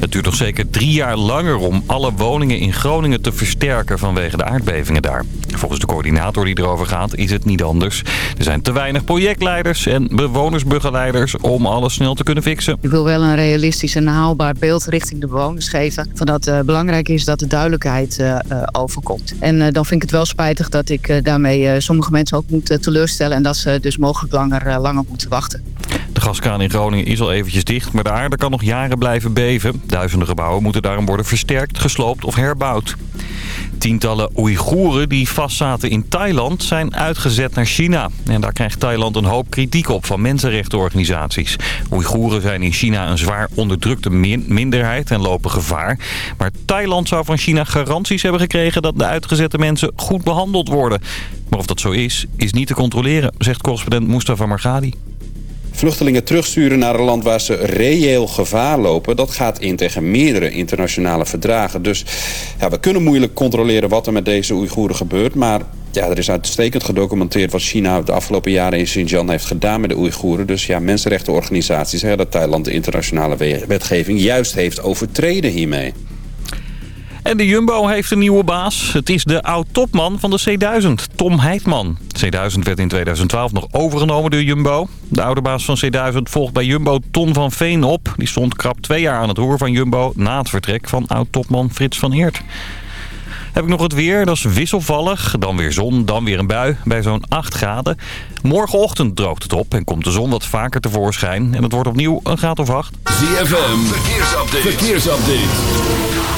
Het duurt nog zeker drie jaar langer om alle woningen in Groningen te versterken vanwege de aardbevingen daar. Volgens de coördinator die erover gaat is het niet anders. Er zijn te weinig projectleiders en bewonersbegeleiders om alles snel te kunnen fixen. Ik wil wel een realistisch en haalbaar beeld richting de bewoners geven. Van dat het belangrijk is dat de duidelijkheid uh, overkomt. En dan vind ik het wel spijtig dat ik daarmee sommige mensen ook moet teleurstellen. En dat ze dus mogelijk langer, langer moeten wachten. De gaskraan in Groningen is al eventjes dicht, maar de aarde kan nog jaren blijven beven. Duizenden gebouwen moeten daarom worden versterkt, gesloopt of herbouwd. Tientallen Oeigoeren die vastzaten in Thailand zijn uitgezet naar China. En daar krijgt Thailand een hoop kritiek op van mensenrechtenorganisaties. Oeigoeren zijn in China een zwaar onderdrukte minderheid en lopen gevaar. Maar Thailand zou van China garanties hebben gekregen dat de uitgezette mensen goed behandeld worden. Maar of dat zo is, is niet te controleren, zegt correspondent Mustafa Margadi vluchtelingen terugsturen naar een land waar ze reëel gevaar lopen... dat gaat in tegen meerdere internationale verdragen. Dus ja, we kunnen moeilijk controleren wat er met deze Oeigoeren gebeurt... maar ja, er is uitstekend gedocumenteerd wat China de afgelopen jaren in Xinjiang heeft gedaan met de Oeigoeren. Dus ja, mensenrechtenorganisaties zeggen dat Thailand de internationale wetgeving juist heeft overtreden hiermee. En de Jumbo heeft een nieuwe baas. Het is de oud-topman van de C1000, Tom Heitman. C1000 werd in 2012 nog overgenomen door Jumbo. De oude baas van C1000 volgt bij Jumbo Ton van Veen op. Die stond krap twee jaar aan het roer van Jumbo... na het vertrek van oud-topman Frits van Eert. Heb ik nog het weer, dat is wisselvallig. Dan weer zon, dan weer een bui bij zo'n 8 graden. Morgenochtend droogt het op en komt de zon wat vaker tevoorschijn. En het wordt opnieuw een graad of 8. ZFM, verkeersupdate. verkeersupdate.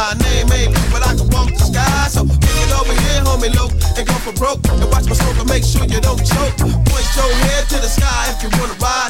My name ain't blue, but I can walk the sky. So kick it over here, homie Luke, and go for broke. And watch my smoke and make sure you don't choke. Point your head to the sky if you wanna ride.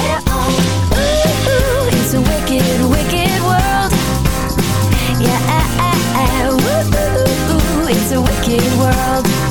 wicked, wicked world. Yeah, ooh, it's a wicked world.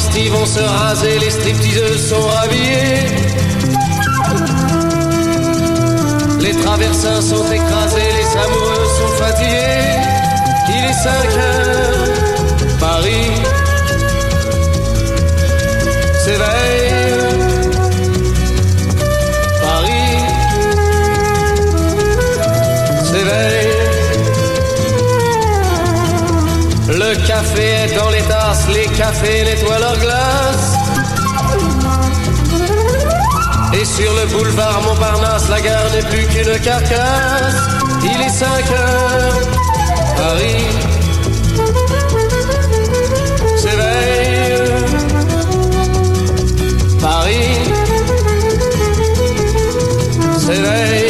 Travestis vont se raser, les stripteaseuses sont rhabillées. Les traversins sont écrasés, les amoureux sont fatigués. Il est 5 heures, Paris s'éveille. Café est dans les tasses, les cafés nettoient leurs glaces. Et sur le boulevard Montparnasse, la gare n'est plus qu'une carcasse. Il est 5 heures, Paris s'éveille. Paris s'éveille.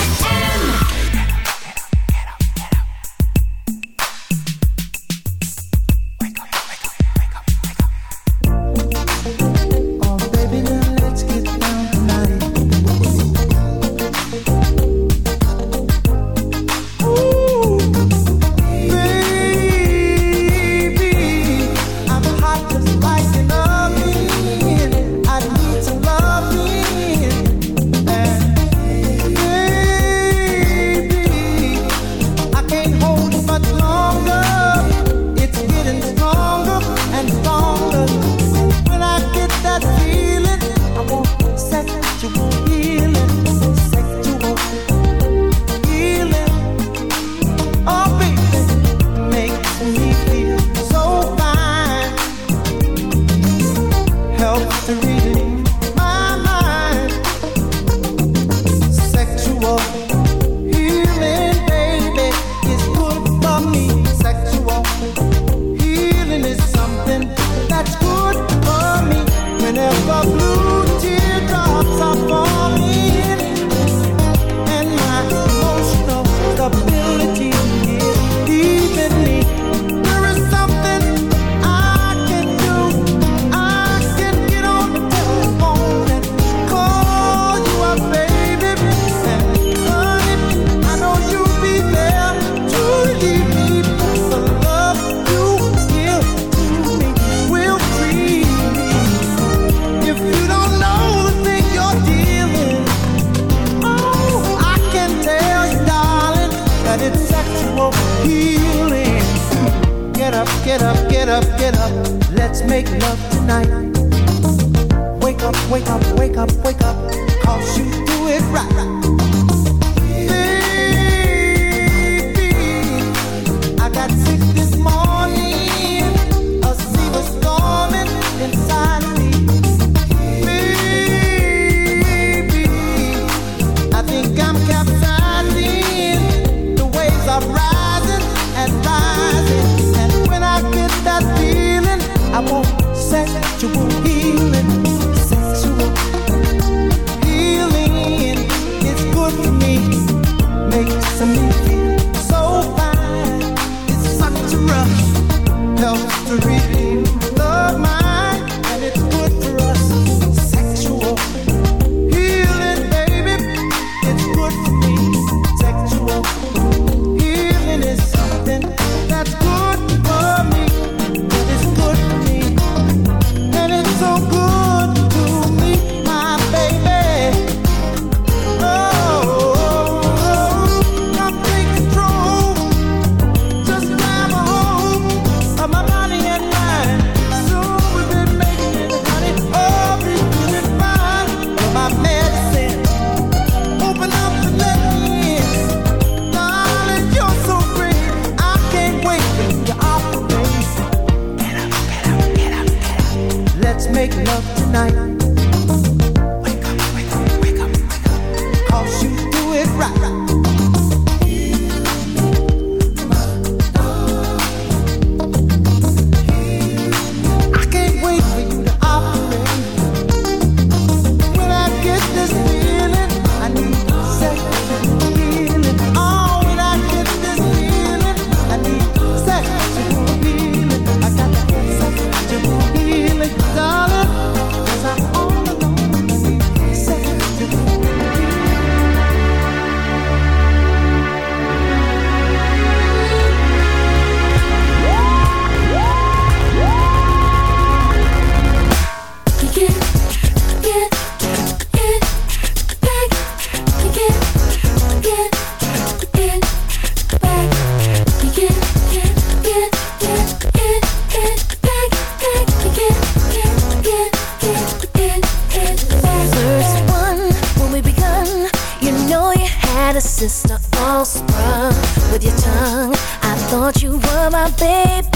Had a sister all sprung with your tongue. I thought you were my baby.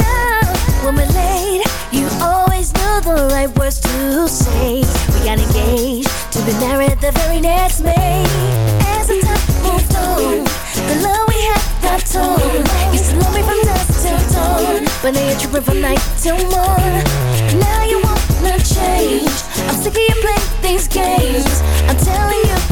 Now, when we laid, you always knew the right words to say. We got engaged to be married the very next May. As the time moved on, the love we had torn. Used to love me from dusk till dawn, but now you're tripping from night till morn. Now you wanna change. I'm sick of you playing these games. I'm telling you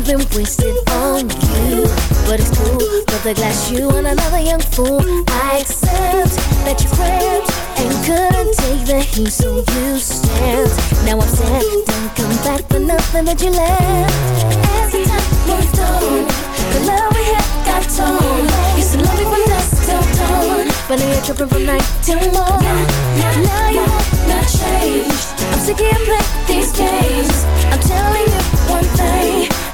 time's been wasted on you. But it's cool, but the glass you and another young fool. I accept that you cramped and couldn't take the heat, so you stamped. Now I'm sad, don't come back for nothing that you left. As the time moved on, the love we had got torn. Used to love me from dusk till dawn, but now you're tripping from night till morn. Now you wanna change. I'm sick of playing these games. I'm telling you one thing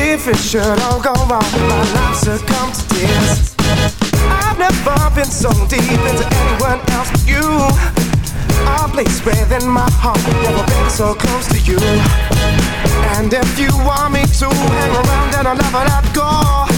If it should all go wrong, my life succumb to tears. I've never been so deep into anyone else but you. A place within my heart, never been so close to you. And if you want me to hang around, then I'll never let go.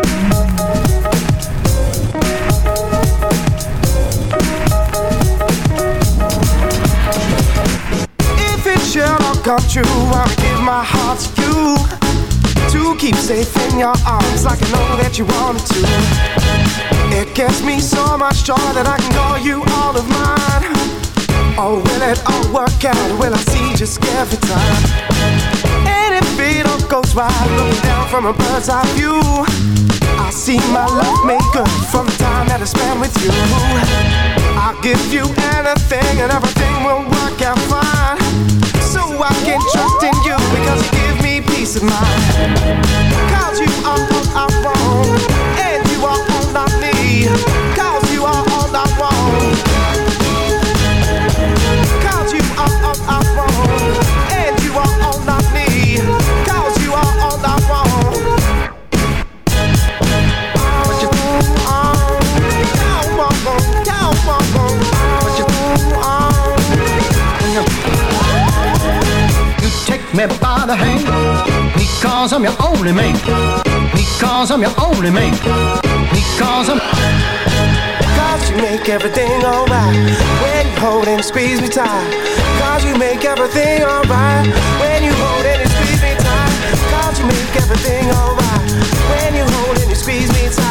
come true, I'll give my heart to you. To keep safe in your arms like I know that you wanted to. It gives me so much joy that I can call you all of mine. Oh, will it all work out? Will I see just every time? And if it all goes right, looking down from a bird's eye view, I'll see my love good from the time that I spent with you. I'll give you anything and everything will work out fine. So I can trust in you because you give me peace of mind. Cause you are all I want, and you are all I need. Me by the hand because I'm your only mate. Because I'm your only mate. Because I'm. Cause you make everything alright When you hold and squeeze me tight Cause you make everything alright When you hold and squeeze me tight Cause you make everything alright When you hold and squeeze me tight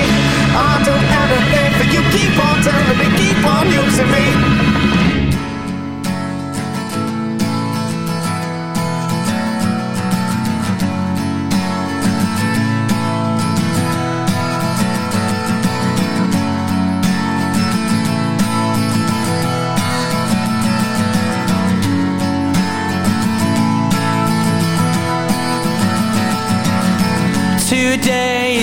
you Keep on telling me, keep on using me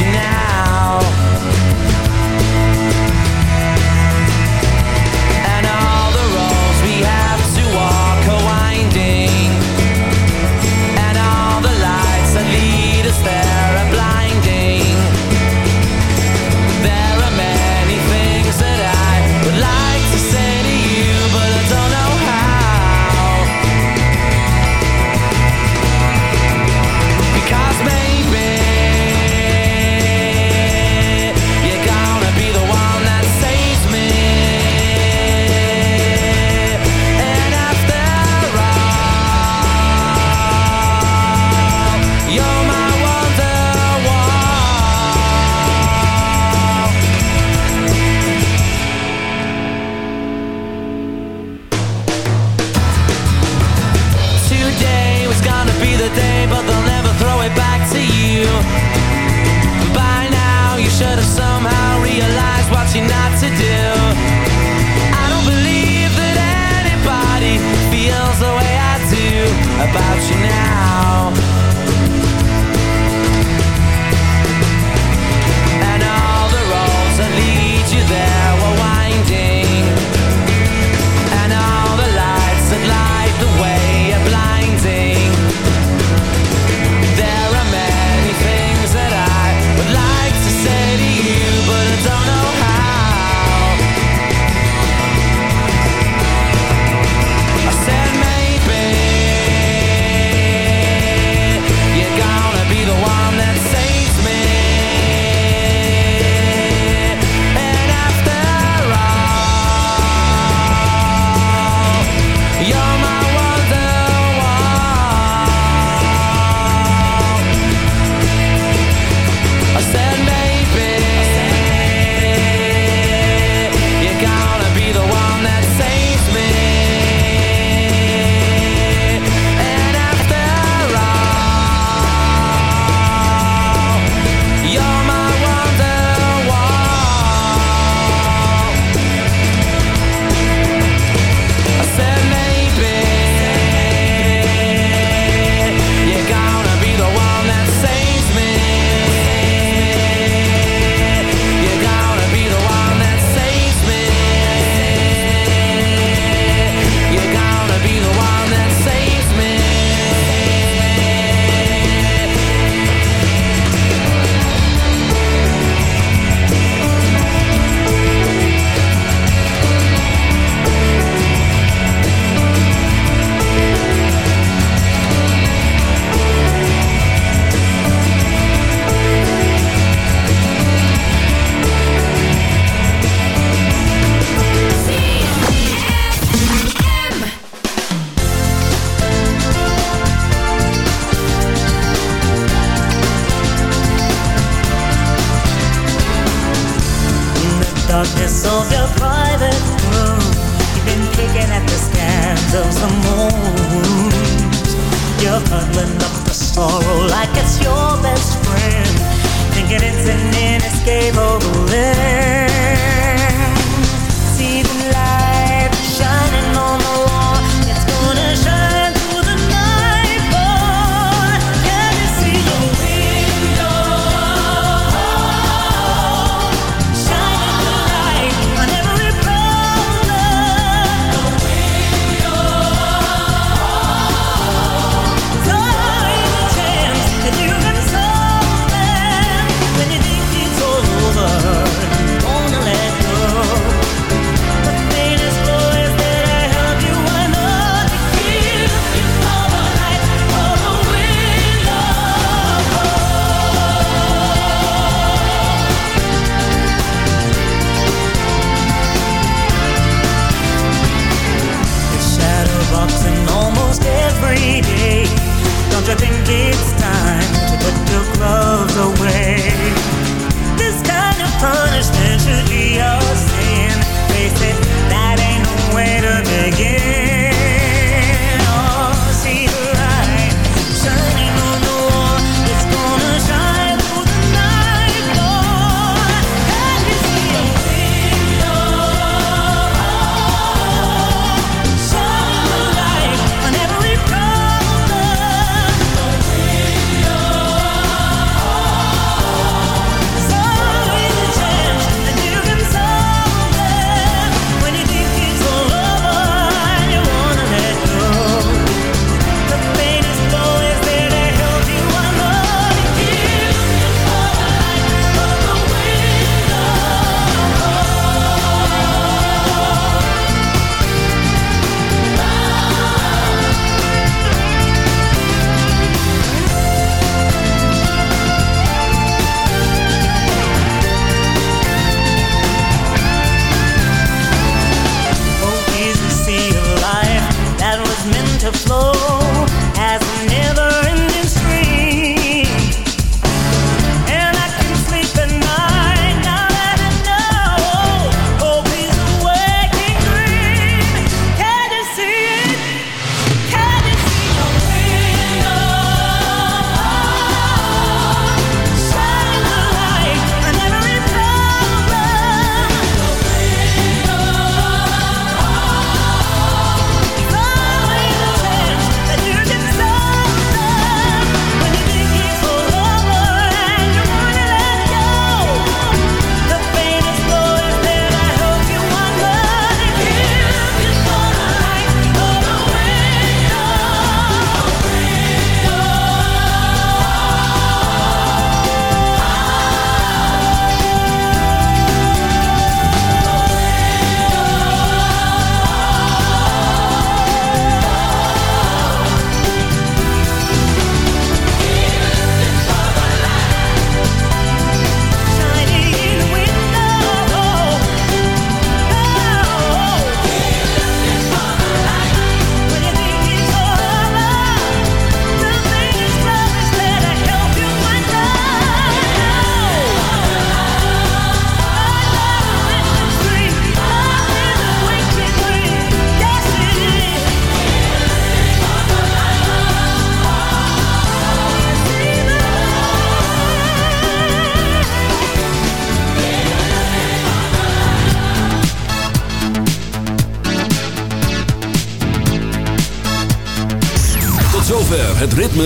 about